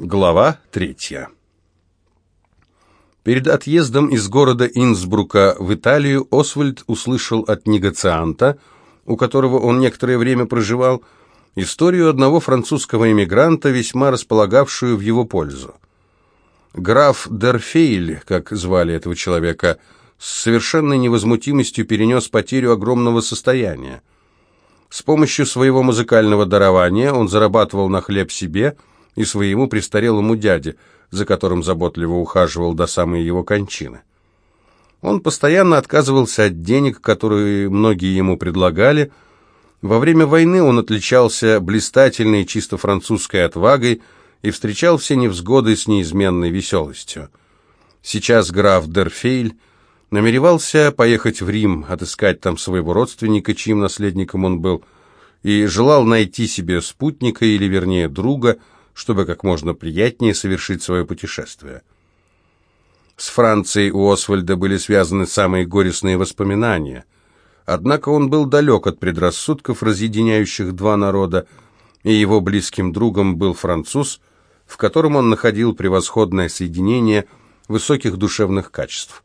Глава третья. Перед отъездом из города Инсбрука в Италию Освальд услышал от негацианта, у которого он некоторое время проживал, историю одного французского эмигранта, весьма располагавшую в его пользу. Граф Дерфейль, как звали этого человека, с совершенной невозмутимостью перенес потерю огромного состояния. С помощью своего музыкального дарования он зарабатывал на хлеб себе – и своему престарелому дяде, за которым заботливо ухаживал до самой его кончины. Он постоянно отказывался от денег, которые многие ему предлагали. Во время войны он отличался блистательной чисто французской отвагой и встречал все невзгоды с неизменной веселостью. Сейчас граф Дерфейль намеревался поехать в Рим, отыскать там своего родственника, чьим наследником он был, и желал найти себе спутника, или вернее друга, чтобы как можно приятнее совершить свое путешествие. С Францией у Освальда были связаны самые горестные воспоминания. Однако он был далек от предрассудков, разъединяющих два народа, и его близким другом был француз, в котором он находил превосходное соединение высоких душевных качеств.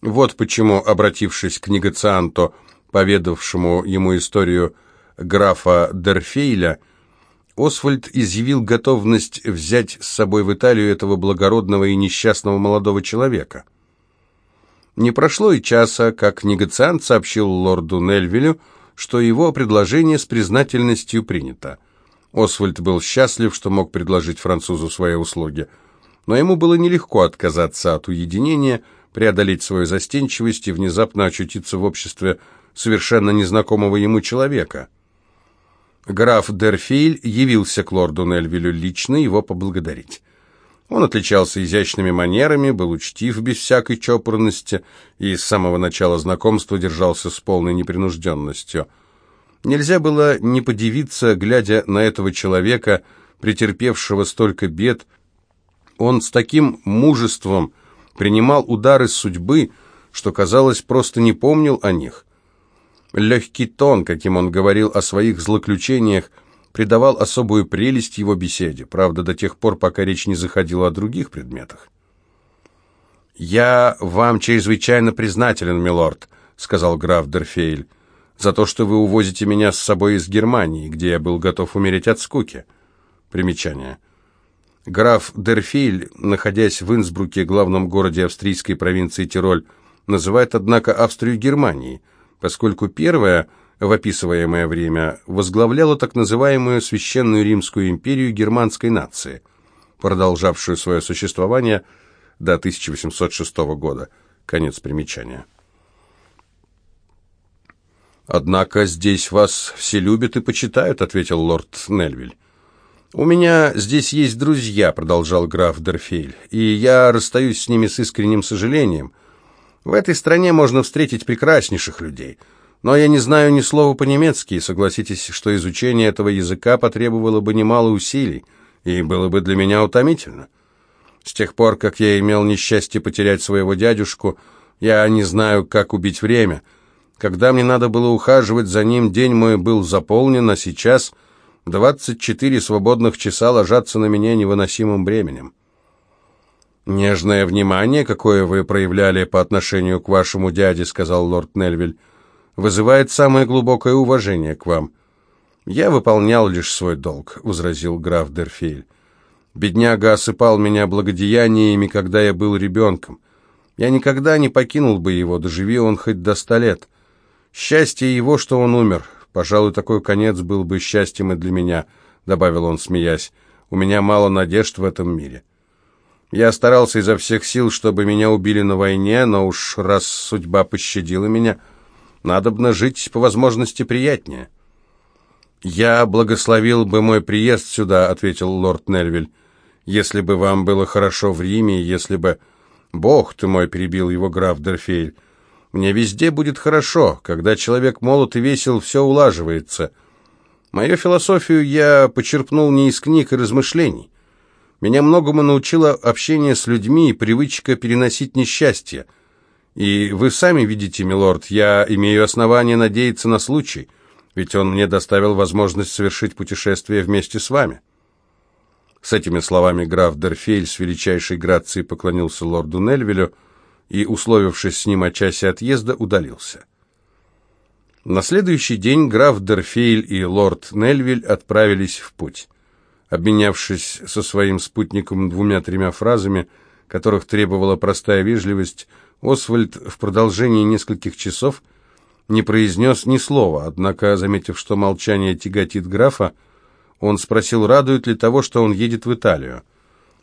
Вот почему, обратившись к негацианту, поведавшему ему историю графа Дерфейля, Освальд изъявил готовность взять с собой в Италию этого благородного и несчастного молодого человека. Не прошло и часа, как негациант сообщил лорду Нельвилю, что его предложение с признательностью принято. Освальд был счастлив, что мог предложить французу свои услуги, но ему было нелегко отказаться от уединения, преодолеть свою застенчивость и внезапно очутиться в обществе совершенно незнакомого ему человека – Граф Дерфиль явился к лорду Нельвилю лично его поблагодарить. Он отличался изящными манерами, был учтив без всякой чопорности и с самого начала знакомства держался с полной непринужденностью. Нельзя было не подивиться, глядя на этого человека, претерпевшего столько бед. Он с таким мужеством принимал удары судьбы, что, казалось, просто не помнил о них. Легкий тон, каким он говорил о своих злоключениях, придавал особую прелесть его беседе, правда, до тех пор, пока речь не заходила о других предметах. «Я вам чрезвычайно признателен, милорд», — сказал граф Дерфейль, «за то, что вы увозите меня с собой из Германии, где я был готов умереть от скуки». Примечание. Граф Дерфейль, находясь в Инсбруке, главном городе австрийской провинции Тироль, называет, однако, Австрию Германией, поскольку первая, в описываемое время, возглавляла так называемую Священную Римскую империю германской нации, продолжавшую свое существование до 1806 года. Конец примечания. «Однако здесь вас все любят и почитают», — ответил лорд Нельвиль. «У меня здесь есть друзья», — продолжал граф Дерфейль, «и я расстаюсь с ними с искренним сожалением. В этой стране можно встретить прекраснейших людей, но я не знаю ни слова по-немецки, и согласитесь, что изучение этого языка потребовало бы немало усилий, и было бы для меня утомительно. С тех пор, как я имел несчастье потерять своего дядюшку, я не знаю, как убить время. Когда мне надо было ухаживать за ним, день мой был заполнен, а сейчас 24 свободных часа ложатся на меня невыносимым бременем. «Нежное внимание, какое вы проявляли по отношению к вашему дяде», — сказал лорд Нельвиль, — «вызывает самое глубокое уважение к вам». «Я выполнял лишь свой долг», — возразил граф Дерфейль. «Бедняга осыпал меня благодеяниями, когда я был ребенком. Я никогда не покинул бы его, доживи он хоть до ста лет. Счастье его, что он умер. Пожалуй, такой конец был бы счастьем и для меня», — добавил он, смеясь. «У меня мало надежд в этом мире». Я старался изо всех сил, чтобы меня убили на войне, но уж раз судьба пощадила меня, надо бы жить по возможности приятнее. «Я благословил бы мой приезд сюда», — ответил лорд Нельвиль, «если бы вам было хорошо в Риме, если бы...» «Бог ты мой», — перебил его граф Дерфейль, «мне везде будет хорошо. Когда человек молод и весел, все улаживается. Мою философию я почерпнул не из книг и размышлений. Меня многому научило общение с людьми и привычка переносить несчастье. И вы сами видите, милорд, я имею основание надеяться на случай, ведь он мне доставил возможность совершить путешествие вместе с вами». С этими словами граф Дерфейль с величайшей грацией поклонился лорду Нельвилю и, условившись с ним о часе отъезда, удалился. На следующий день граф Дерфейль и лорд Нельвиль отправились в путь. Обменявшись со своим спутником двумя-тремя фразами, которых требовала простая вежливость, Освальд в продолжении нескольких часов не произнес ни слова, однако, заметив, что молчание тяготит графа, он спросил, радует ли того, что он едет в Италию.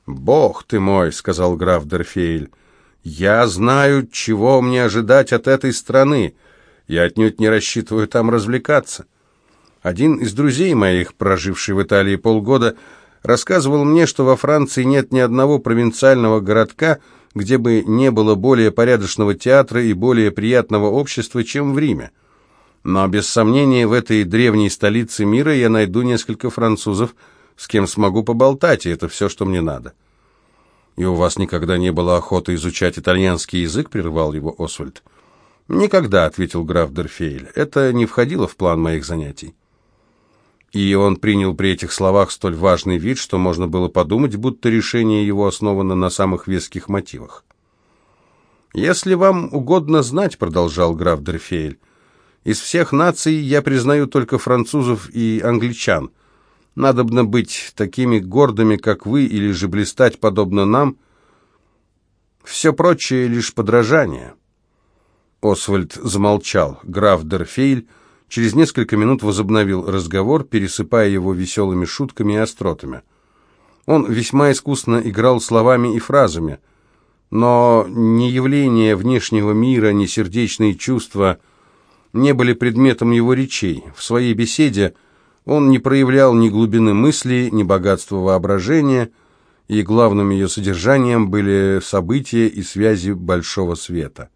«Бог ты мой!» — сказал граф Дерфейль. «Я знаю, чего мне ожидать от этой страны. Я отнюдь не рассчитываю там развлекаться. Один из друзей моих, проживший в Италии полгода, рассказывал мне, что во Франции нет ни одного провинциального городка, где бы не было более порядочного театра и более приятного общества, чем в Риме. Но, без сомнения, в этой древней столице мира я найду несколько французов, с кем смогу поболтать, и это все, что мне надо. «И у вас никогда не было охоты изучать итальянский язык?» — прервал его Освальд. «Никогда», — ответил граф Дерфейль. «Это не входило в план моих занятий». И он принял при этих словах столь важный вид, что можно было подумать, будто решение его основано на самых веских мотивах. «Если вам угодно знать», — продолжал граф Дерфейль, «из всех наций я признаю только французов и англичан. Надобно быть такими гордыми, как вы, или же блистать подобно нам. Все прочее — лишь подражание». Освальд замолчал. Граф Дерфейль через несколько минут возобновил разговор, пересыпая его веселыми шутками и остротами. Он весьма искусно играл словами и фразами, но ни явления внешнего мира, ни сердечные чувства не были предметом его речей. В своей беседе он не проявлял ни глубины мысли, ни богатства воображения, и главным ее содержанием были события и связи большого света.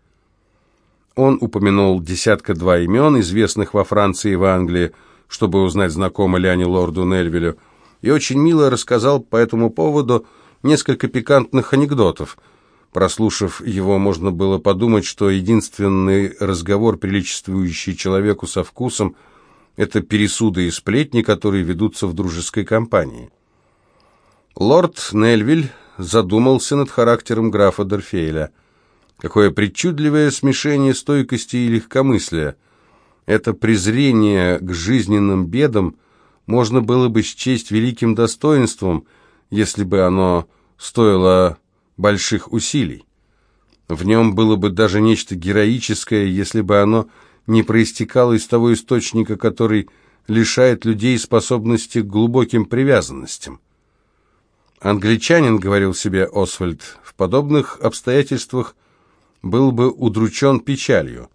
Он упомянул десятка-два имен, известных во Франции и в Англии, чтобы узнать, знакомы ли они лорду Нельвилю, и очень мило рассказал по этому поводу несколько пикантных анекдотов. Прослушав его, можно было подумать, что единственный разговор, приличествующий человеку со вкусом, это пересуды и сплетни, которые ведутся в дружеской компании. Лорд Нельвиль задумался над характером графа Дорфейля – Какое причудливое смешение стойкости и легкомыслия. Это презрение к жизненным бедам можно было бы счесть великим достоинством, если бы оно стоило больших усилий. В нем было бы даже нечто героическое, если бы оно не проистекало из того источника, который лишает людей способности к глубоким привязанностям. Англичанин, говорил себе Освальд, в подобных обстоятельствах был бы удручен печалью.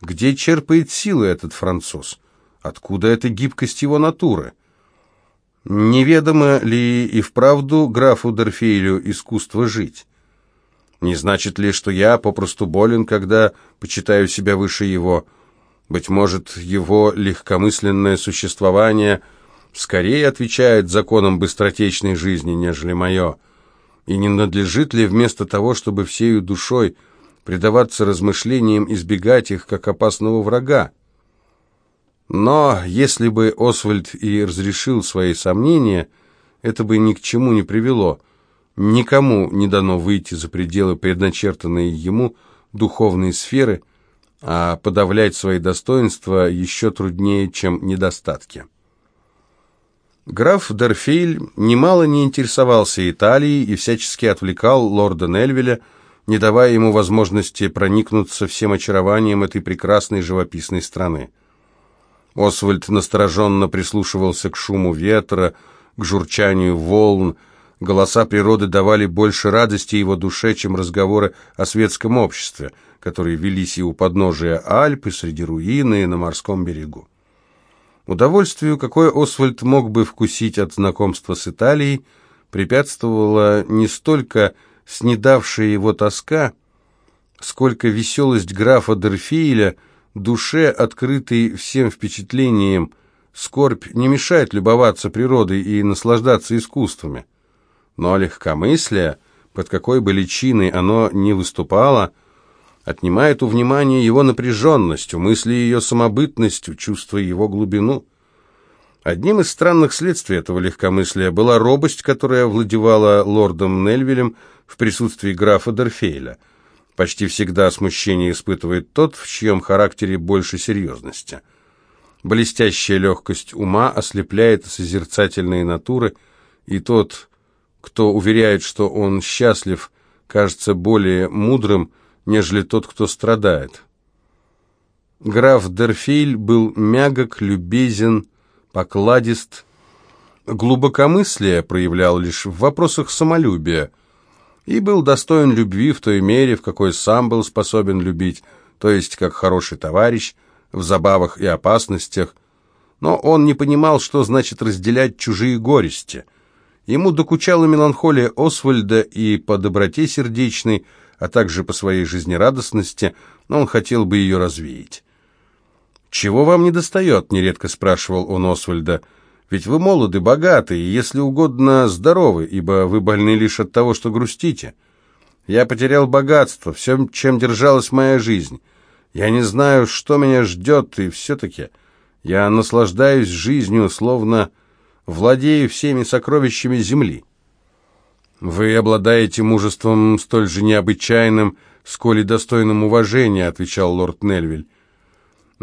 Где черпает силы этот француз? Откуда эта гибкость его натуры? Неведомо ли и вправду графу Дорфейлю искусство жить? Не значит ли, что я попросту болен, когда почитаю себя выше его? Быть может, его легкомысленное существование скорее отвечает законам быстротечной жизни, нежели мое? И не надлежит ли вместо того, чтобы всею душой предаваться размышлениям, избегать их как опасного врага. Но если бы Освальд и разрешил свои сомнения, это бы ни к чему не привело. Никому не дано выйти за пределы предначертанной ему духовной сферы, а подавлять свои достоинства еще труднее, чем недостатки. Граф Дерфейль немало не интересовался Италией и всячески отвлекал лорда Нельвеля, не давая ему возможности проникнуться всем очарованием этой прекрасной живописной страны. Освальд настороженно прислушивался к шуму ветра, к журчанию волн. Голоса природы давали больше радости его душе, чем разговоры о светском обществе, которые велись и у подножия Альпы, среди руины, и на морском берегу. Удовольствию, какое Освальд мог бы вкусить от знакомства с Италией, препятствовало не столько снедавшая его тоска, сколько веселость графа Дерфиеля, душе, открытой всем впечатлением, скорбь не мешает любоваться природой и наслаждаться искусствами. Но легкомыслие, под какой бы личиной оно ни выступало, отнимает у внимания его напряженность, у мысли ее самобытность, чувства его глубину. Одним из странных следствий этого легкомыслия была робость, которая овладевала лордом Нельвилем в присутствии графа Дерфейля. Почти всегда смущение испытывает тот, в чьем характере больше серьезности. Блестящая легкость ума ослепляет созерцательные натуры, и тот, кто уверяет, что он счастлив, кажется более мудрым, нежели тот, кто страдает. Граф Дерфейль был мягок, любезен, покладист, глубокомыслие проявлял лишь в вопросах самолюбия и был достоин любви в той мере, в какой сам был способен любить, то есть как хороший товарищ в забавах и опасностях, но он не понимал, что значит разделять чужие горести. Ему докучала меланхолия Освальда и по доброте сердечной, а также по своей жизнерадостности, но он хотел бы ее развеять. «Чего вам не достает?» — нередко спрашивал он Освальда. «Ведь вы молоды, богаты и, если угодно, здоровы, ибо вы больны лишь от того, что грустите. Я потерял богатство, все, чем держалась моя жизнь. Я не знаю, что меня ждет, и все-таки я наслаждаюсь жизнью, словно владею всеми сокровищами земли». «Вы обладаете мужеством столь же необычайным, сколь и достойным уважения», — отвечал лорд Нельвиль.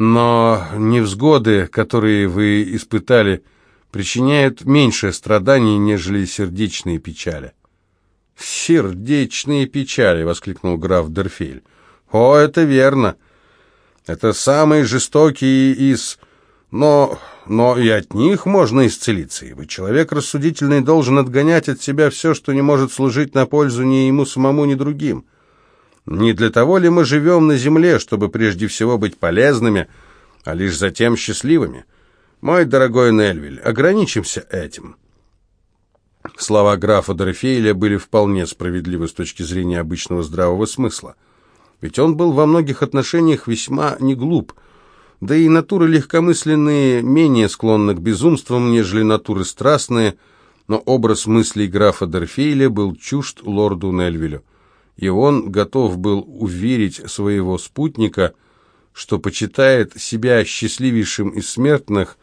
Но невзгоды, которые вы испытали, причиняют меньшее страдание, нежели сердечные печали. «Сердечные печали!» — воскликнул граф Дерфель. «О, это верно! Это самые жестокие из... Но, но и от них можно исцелиться, ибо человек рассудительный должен отгонять от себя все, что не может служить на пользу ни ему самому, ни другим». Не для того ли мы живем на земле, чтобы прежде всего быть полезными, а лишь затем счастливыми? Мой дорогой Нельвиль, ограничимся этим». Слова графа Дорофееля были вполне справедливы с точки зрения обычного здравого смысла. Ведь он был во многих отношениях весьма неглуп, да и натуры легкомысленные менее склонны к безумствам, нежели натуры страстные, но образ мыслей графа Дорфейля был чужд лорду Нельвилю и он готов был уверить своего спутника, что почитает себя счастливейшим из смертных,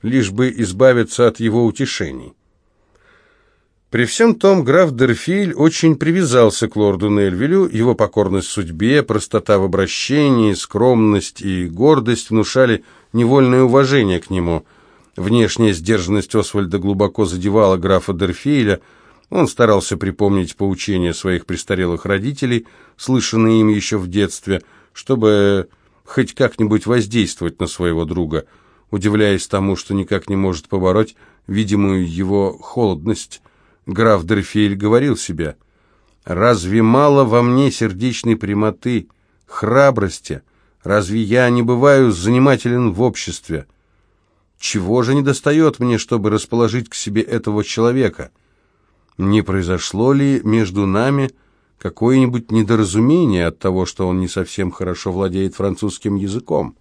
лишь бы избавиться от его утешений. При всем том граф Дерфиль очень привязался к лорду Нельвилю, его покорность судьбе, простота в обращении, скромность и гордость внушали невольное уважение к нему. Внешняя сдержанность Освальда глубоко задевала графа Дерфиля, он старался припомнить поучения своих престарелых родителей, слышанные им еще в детстве, чтобы хоть как-нибудь воздействовать на своего друга, удивляясь тому, что никак не может побороть видимую его холодность. Граф Дерфель говорил себе, «Разве мало во мне сердечной прямоты, храбрости? Разве я не бываю занимателен в обществе? Чего же не достает мне, чтобы расположить к себе этого человека?» Не произошло ли между нами какое-нибудь недоразумение от того, что он не совсем хорошо владеет французским языком.